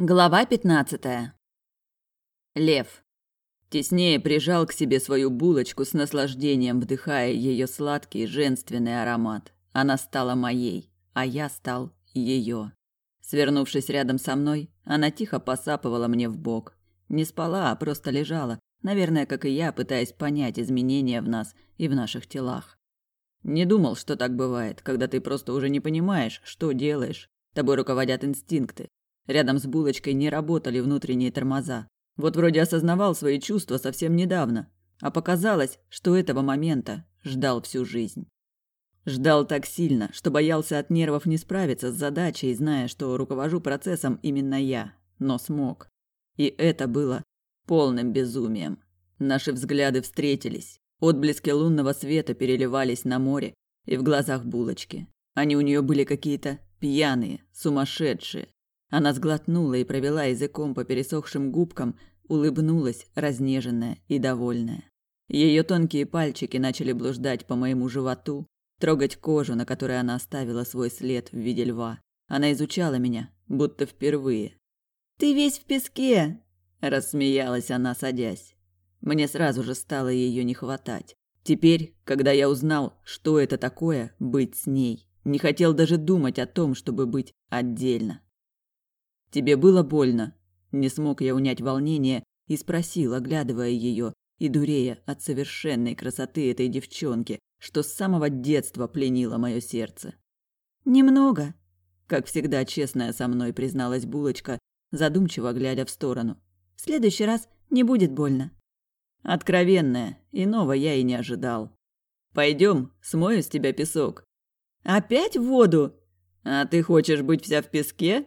Глава пятнадцатая. Лев. Теснее прижал к себе свою булочку с наслаждением, вдыхая ее сладкий женственный аромат. Она стала моей, а я стал ее. Свернувшись рядом со мной, она тихо посапывала мне в бок. Не спала, а просто лежала, наверное, как и я, пытаясь понять изменения в нас и в наших телах. Не думал, что так бывает, когда ты просто уже не понимаешь, что делаешь. Тобой руководят инстинкты, Рядом с булочкой не работали внутренние тормоза. Вот вроде осознавал свои чувства совсем недавно, а показалось, что этого момента ждал всю жизнь. Ждал так сильно, что боялся от нервов не справиться с задачей, зная, что руковожу процессом именно я, но смог. И это было полным безумием. Наши взгляды встретились. Отблески лунного света переливались на море и в глазах булочки. Они у нее были какие-то пьяные, сумасшедшие. Она сглотнула и провела языком по пересохшим губкам, улыбнулась, разнеженная и довольная. Ее тонкие пальчики начали блуждать по моему животу, трогать кожу, на которой она оставила свой след в виде льва. Она изучала меня, будто впервые. «Ты весь в песке!» – рассмеялась она, садясь. Мне сразу же стало ее не хватать. Теперь, когда я узнал, что это такое быть с ней, не хотел даже думать о том, чтобы быть отдельно. Тебе было больно? Не смог я унять волнение и спросил, оглядывая ее и дурея от совершенной красоты этой девчонки, что с самого детства пленило мое сердце. Немного, как всегда честная со мной призналась булочка, задумчиво глядя в сторону. В следующий раз не будет больно. Откровенная, иного я и не ожидал. Пойдем, смою с тебя песок. Опять в воду? А ты хочешь быть вся в песке?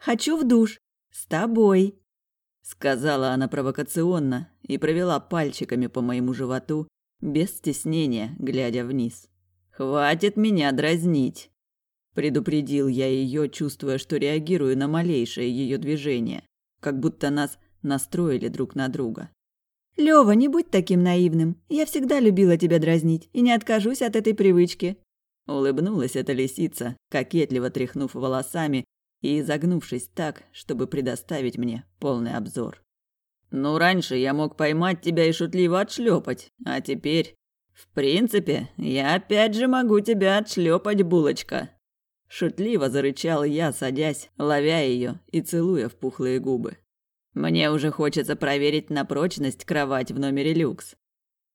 Хочу в душ. С тобой», — сказала она провокационно и провела пальчиками по моему животу, без стеснения, глядя вниз. «Хватит меня дразнить», — предупредил я ее, чувствуя, что реагирую на малейшее ее движение, как будто нас настроили друг на друга. «Лёва, не будь таким наивным. Я всегда любила тебя дразнить и не откажусь от этой привычки». Улыбнулась эта лисица, кокетливо тряхнув волосами и изогнувшись так, чтобы предоставить мне полный обзор. «Ну, раньше я мог поймать тебя и шутливо отшлепать, а теперь...» «В принципе, я опять же могу тебя отшлепать, булочка!» Шутливо зарычал я, садясь, ловя ее и целуя в пухлые губы. «Мне уже хочется проверить на прочность кровать в номере люкс».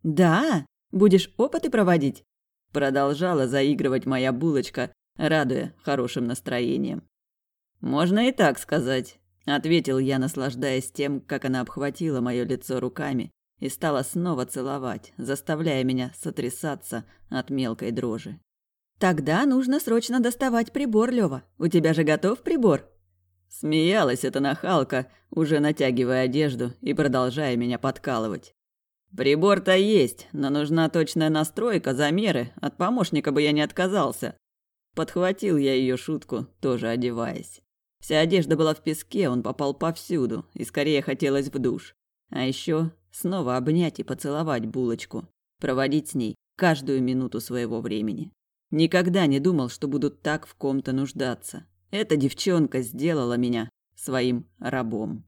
«Да? Будешь опыты проводить?» Продолжала заигрывать моя булочка, радуя хорошим настроением. Можно и так сказать, ответил я, наслаждаясь тем, как она обхватила мое лицо руками и стала снова целовать, заставляя меня сотрясаться от мелкой дрожи. Тогда нужно срочно доставать прибор, Лёва. У тебя же готов прибор? Смеялась эта нахалка, уже натягивая одежду и продолжая меня подкалывать. Прибор-то есть, но нужна точная настройка, замеры. От помощника бы я не отказался. Подхватил я ее шутку, тоже одеваясь. Вся одежда была в песке, он попал повсюду, и скорее хотелось в душ. А еще снова обнять и поцеловать булочку, проводить с ней каждую минуту своего времени. Никогда не думал, что буду так в ком-то нуждаться. Эта девчонка сделала меня своим рабом.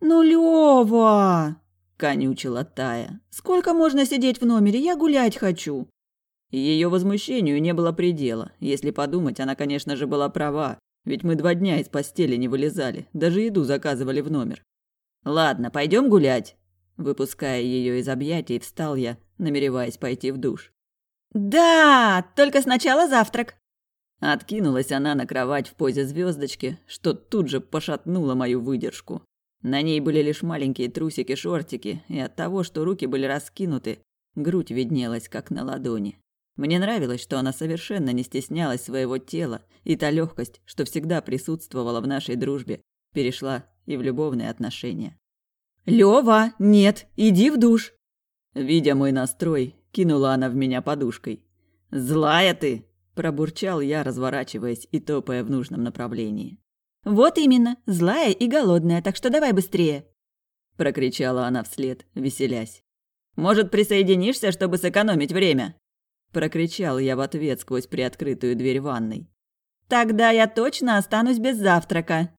«Ну, Лёва!» – конючила Тая. «Сколько можно сидеть в номере? Я гулять хочу!» Ее возмущению не было предела. Если подумать, она, конечно же, была права. Ведь мы два дня из постели не вылезали, даже еду заказывали в номер. Ладно, пойдем гулять. Выпуская ее из объятий, встал я, намереваясь пойти в душ. Да, только сначала завтрак. Откинулась она на кровать в позе звездочки, что тут же пошатнуло мою выдержку. На ней были лишь маленькие трусики-шортики, и от того, что руки были раскинуты, грудь виднелась как на ладони. Мне нравилось, что она совершенно не стеснялась своего тела, и та легкость, что всегда присутствовала в нашей дружбе, перешла и в любовные отношения. «Лёва, нет, иди в душ!» Видя мой настрой, кинула она в меня подушкой. «Злая ты!» – пробурчал я, разворачиваясь и топая в нужном направлении. «Вот именно, злая и голодная, так что давай быстрее!» – прокричала она вслед, веселясь. «Может, присоединишься, чтобы сэкономить время?» Прокричал я в ответ сквозь приоткрытую дверь ванной. Тогда я точно останусь без завтрака,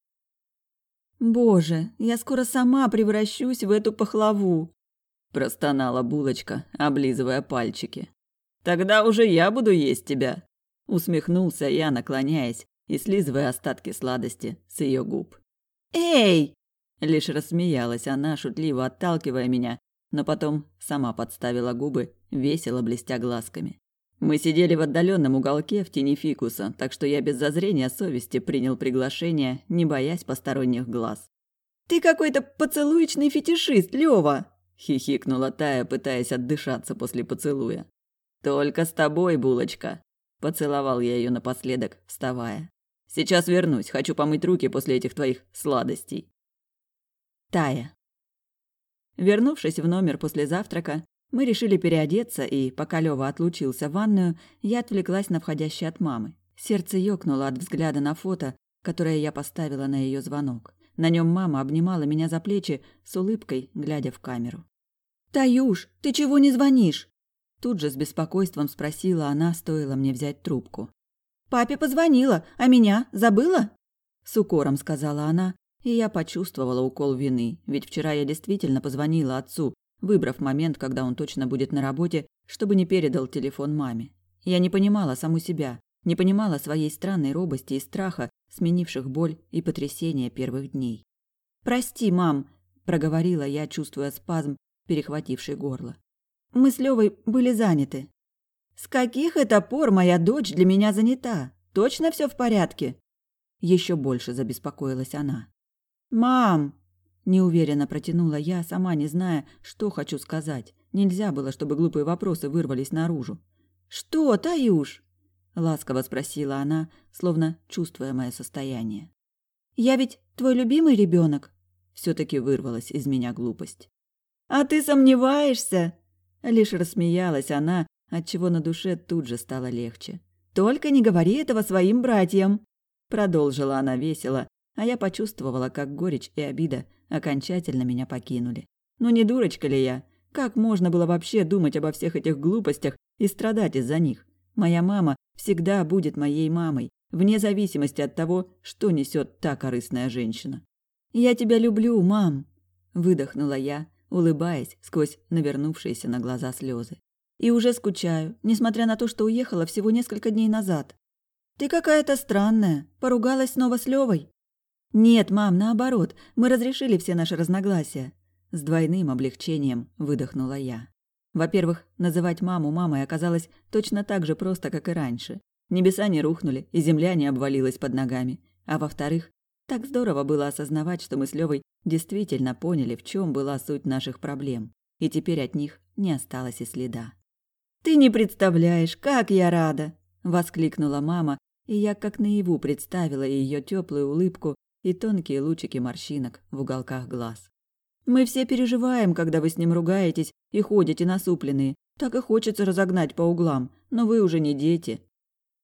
Боже, я скоро сама превращусь в эту пахлаву, простонала булочка, облизывая пальчики. Тогда уже я буду есть тебя, усмехнулся я, наклоняясь и слизывая остатки сладости с ее губ. Эй! лишь рассмеялась она, шутливо отталкивая меня, но потом сама подставила губы, весело блестя глазками. Мы сидели в отдаленном уголке в тени фикуса, так что я без зазрения совести принял приглашение, не боясь посторонних глаз. «Ты какой-то поцелуечный фетишист, Лёва!» – хихикнула Тая, пытаясь отдышаться после поцелуя. «Только с тобой, булочка!» – поцеловал я ее напоследок, вставая. «Сейчас вернусь, хочу помыть руки после этих твоих сладостей». Тая. Вернувшись в номер после завтрака, мы решили переодеться, и, пока Лёва отлучился в ванную, я отвлеклась на входящий от мамы. Сердце ёкнуло от взгляда на фото, которое я поставила на её звонок. На нём мама обнимала меня за плечи с улыбкой, глядя в камеру. «Таюш, ты чего не звонишь?» Тут же с беспокойством спросила она, стоило мне взять трубку. «Папе позвонила, а меня забыла?» С укором сказала она, и я почувствовала укол вины, ведь вчера я действительно позвонила отцу, выбрав момент, когда он точно будет на работе, чтобы не передал телефон маме. Я не понимала саму себя, не понимала своей странной робости и страха, сменивших боль и потрясение первых дней. «Прости, мам», – проговорила я, чувствуя спазм, перехвативший горло. «Мы с Левой были заняты». «С каких это пор моя дочь для меня занята? Точно все в порядке?» Еще больше забеспокоилась она. «Мам!» Неуверенно протянула я, сама не зная, что хочу сказать. Нельзя было, чтобы глупые вопросы вырвались наружу. «Что, Таюш?» – ласково спросила она, словно чувствуя мое состояние. «Я ведь твой любимый ребенок. Все-таки вырвалась из меня глупость. «А ты сомневаешься?» Лишь рассмеялась она, отчего на душе тут же стало легче. «Только не говори этого своим братьям!» Продолжила она весело, а я почувствовала, как горечь и обида окончательно меня покинули. Ну не дурочка ли я? Как можно было вообще думать обо всех этих глупостях и страдать из-за них? Моя мама всегда будет моей мамой, вне зависимости от того, что несет та корыстная женщина. «Я тебя люблю, мам!» – выдохнула я, улыбаясь сквозь навернувшиеся на глаза слезы. «И уже скучаю, несмотря на то, что уехала всего несколько дней назад. Ты какая-то странная, поругалась снова с Левой?» «Нет, мам, наоборот, мы разрешили все наши разногласия». С двойным облегчением выдохнула я. Во-первых, называть маму мамой оказалось точно так же просто, как и раньше. Небеса не рухнули, и земля не обвалилась под ногами. А во-вторых, так здорово было осознавать, что мы с Левой действительно поняли, в чем была суть наших проблем. И теперь от них не осталось и следа. «Ты не представляешь, как я рада!» – воскликнула мама, и я как наяву представила ее теплую улыбку и тонкие лучики морщинок в уголках глаз. «Мы все переживаем, когда вы с ним ругаетесь и ходите насупленные. Так и хочется разогнать по углам, но вы уже не дети».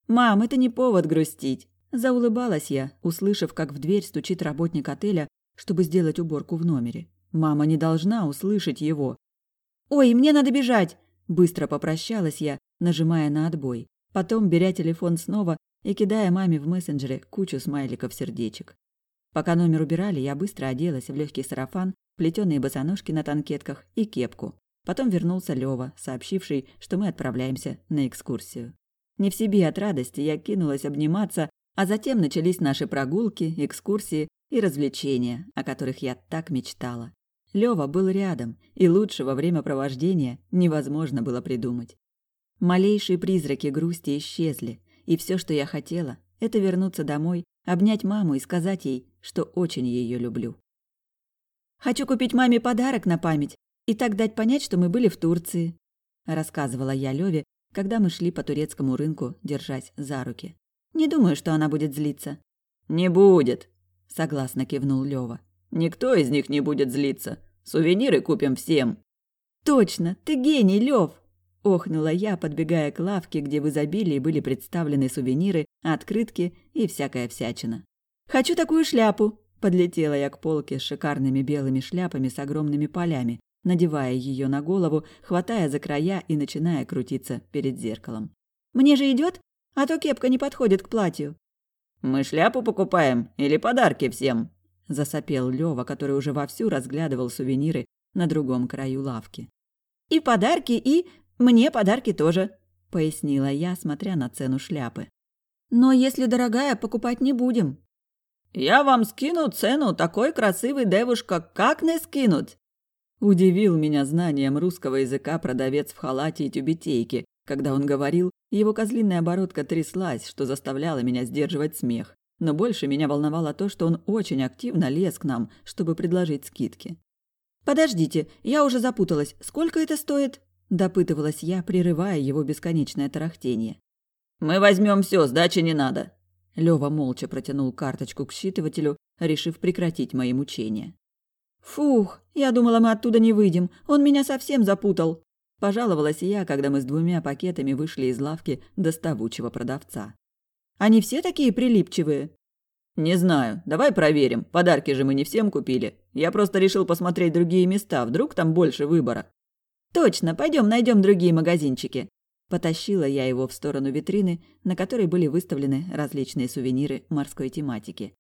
«Мам, это не повод грустить», – заулыбалась я, услышав, как в дверь стучит работник отеля, чтобы сделать уборку в номере. Мама не должна услышать его. «Ой, мне надо бежать!» Быстро попрощалась я, нажимая на отбой. Потом, беря телефон снова и кидая маме в мессенджере кучу смайликов-сердечек. Пока номер убирали, я быстро оделась в легкий сарафан, плетеные босоножки на танкетках и кепку. Потом вернулся Лёва, сообщивший, что мы отправляемся на экскурсию. Не в себе от радости я кинулась обниматься, а затем начались наши прогулки, экскурсии и развлечения, о которых я так мечтала. Лёва был рядом, и лучшего времяпровождения невозможно было придумать. Малейшие призраки грусти исчезли, и все, что я хотела, это вернуться домой, обнять маму и сказать ей, что очень ее люблю. «Хочу купить маме подарок на память и так дать понять, что мы были в Турции», рассказывала я Леве, когда мы шли по турецкому рынку, держась за руки. «Не думаю, что она будет злиться». «Не будет», — согласно кивнул Лева. «Никто из них не будет злиться. Сувениры купим всем». «Точно, ты гений, Лев!» – охнула я, подбегая к лавке, где в изобилии были представлены сувениры, открытки и всякая всячина. «Хочу такую шляпу!» Подлетела я к полке с шикарными белыми шляпами с огромными полями, надевая ее на голову, хватая за края и начиная крутиться перед зеркалом. «Мне же идет, А то кепка не подходит к платью». «Мы шляпу покупаем или подарки всем?» засопел Лёва, который уже вовсю разглядывал сувениры на другом краю лавки. И подарки, и мне подарки тоже, пояснила я, смотря на цену шляпы. Но если дорогая, покупать не будем. Я вам скину цену такой красивой девушка, как не скинуть? Удивил меня знанием русского языка продавец в халате и тюбетейке. Когда он говорил, его козлиная оборотка тряслась, что заставляло меня сдерживать смех. Но больше меня волновало то, что он очень активно лез к нам, чтобы предложить скидки. «Подождите, я уже запуталась. Сколько это стоит?» – допытывалась я, прерывая его бесконечное тарахтение. «Мы возьмем все, сдачи не надо». Лёва молча протянул карточку к считывателю, решив прекратить мои мучения. «Фух, я думала, мы оттуда не выйдем. Он меня совсем запутал», – пожаловалась я, когда мы с двумя пакетами вышли из лавки доставучего продавца. «Они все такие прилипчивые?» «Не знаю. Давай проверим. Подарки же мы не всем купили. Я просто решил посмотреть другие места. Вдруг там больше выбора». «Точно. Пойдем найдем другие магазинчики». Потащила я его в сторону витрины, на которой были выставлены различные сувениры морской тематики.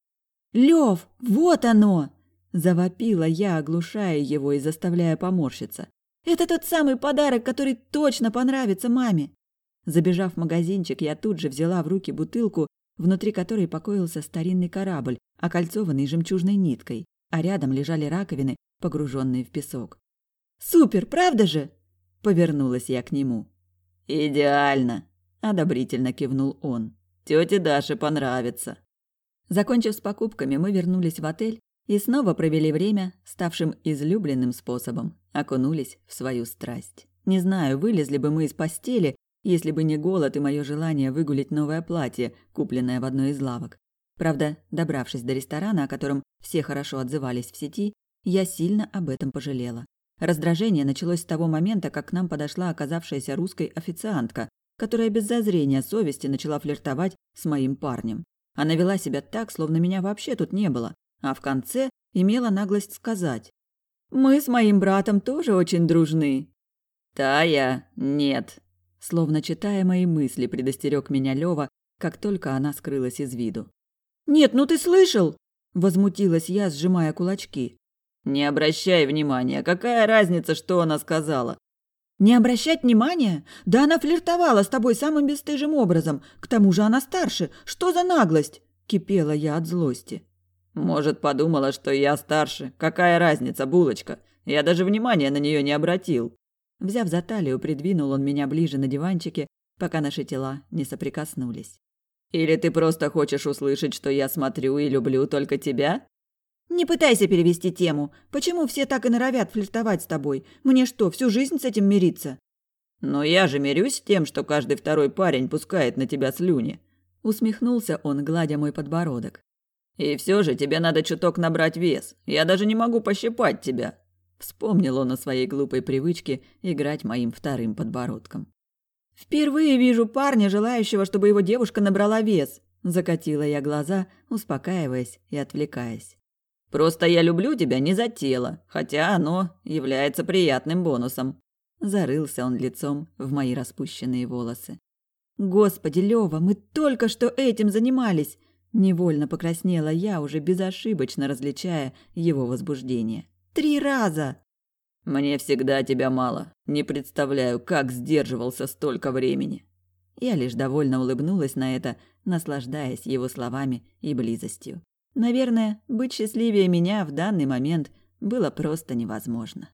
«Лёв, вот оно!» – завопила я, оглушая его и заставляя поморщиться. «Это тот самый подарок, который точно понравится маме!» Забежав в магазинчик, я тут же взяла в руки бутылку, внутри которой покоился старинный корабль, окольцованный жемчужной ниткой, а рядом лежали раковины, погруженные в песок. «Супер, правда же?» – повернулась я к нему. «Идеально!» – одобрительно кивнул он. «Тёте Даше понравится!» Закончив с покупками, мы вернулись в отель и снова провели время, ставшим излюбленным способом, окунулись в свою страсть. Не знаю, вылезли бы мы из постели, если бы не голод и мое желание выгулить новое платье, купленное в одной из лавок. Правда, добравшись до ресторана, о котором все хорошо отзывались в сети, я сильно об этом пожалела. Раздражение началось с того момента, как к нам подошла оказавшаяся русской официантка, которая без зазрения совести начала флиртовать с моим парнем. Она вела себя так, словно меня вообще тут не было, а в конце имела наглость сказать. «Мы с моим братом тоже очень дружны». «Тая, нет», словно читая мои мысли, предостерег меня Лёва, как только она скрылась из виду. «Нет, ну ты слышал?» – возмутилась я, сжимая кулачки. Не обращай внимания, какая разница, что она сказала? Не обращать внимания? Да она флиртовала с тобой самым бесстыжим образом. К тому же она старше. Что за наглость? Кипела я от злости. Может, подумала, что я старше. Какая разница, булочка? Я даже внимания на нее не обратил. Взяв за талию, придвинул он меня ближе на диванчике, пока наши тела не соприкоснулись. Или ты просто хочешь услышать, что я смотрю и люблю только тебя? «Не пытайся перевести тему. Почему все так и норовят флиртовать с тобой? Мне что, всю жизнь с этим мириться?» «Но я же мирюсь с тем, что каждый второй парень пускает на тебя слюни». Усмехнулся он, гладя мой подбородок. «И все же тебе надо чуток набрать вес. Я даже не могу пощипать тебя». Вспомнил он о своей глупой привычке играть моим вторым подбородком. «Впервые вижу парня, желающего, чтобы его девушка набрала вес», закатила я глаза, успокаиваясь и отвлекаясь. Просто я люблю тебя не за тело, хотя оно является приятным бонусом. Зарылся он лицом в мои распущенные волосы. Господи, Лёва, мы только что этим занимались. Невольно покраснела я, уже безошибочно различая его возбуждение. Три раза. Мне всегда тебя мало. Не представляю, как сдерживался столько времени. Я лишь довольно улыбнулась на это, наслаждаясь его словами и близостью. Наверное, быть счастливее меня в данный момент было просто невозможно.